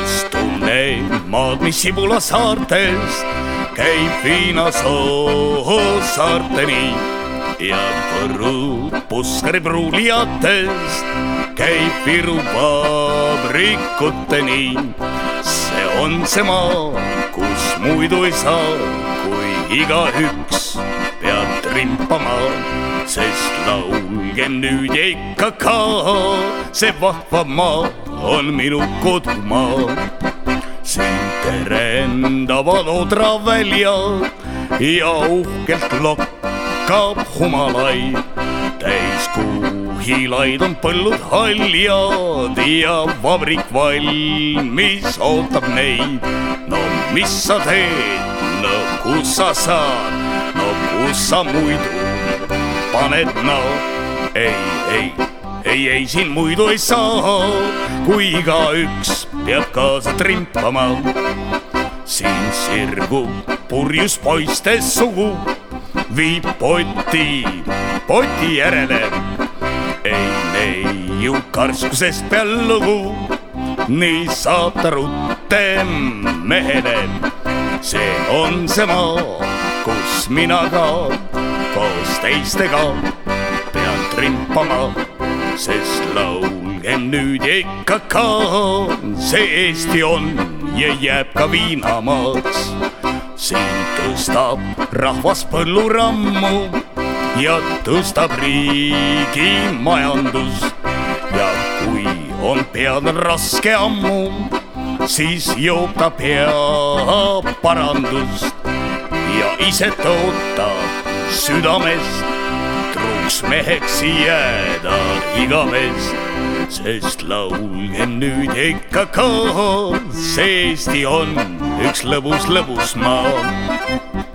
kas tunned maad, mis Sibula saartest käib viinasoo saarteni ja Võru Puskari pruulijatest käib Viru vabrikuteni. see on see maa, kus muidu ei saa, kui igaüks peab trimpama, sest laulgem nüüd ikka ka, see vahva maa on minu kodumaa. siin terendavad odraväljad ja uhkelt lokkab humalaid. Täiskuu hiilaid on põllud haljad ja vabrik valmis ootab neid. no mis sa teed, no kus sa saad, no kus sa muidu paned, no ei, ei, ei, ei siin muidu ei saa, kui igaüks peab kaasa trimpama. siin sirgub purjus poiste sugu viib poti, poti järele. ei neiu karskusest peal lugu, nii saab ta rutem mehele. see on see maa, kus mina ka koos teistega pean trimpama, sest laulgem nüüd ikka ka, see Eesti on ja jääb ka viinamaaks siin tõstab rahvas põllurammu ja tõstab riigi majandust. ja kui on peal raske ammu, siis joob ta pea parandust. Ja ise tõotab südamest truuks meheks jääda igavest sest laulgem nüüd ikka ka, see Eesti on üks lõbus, lõbus maa.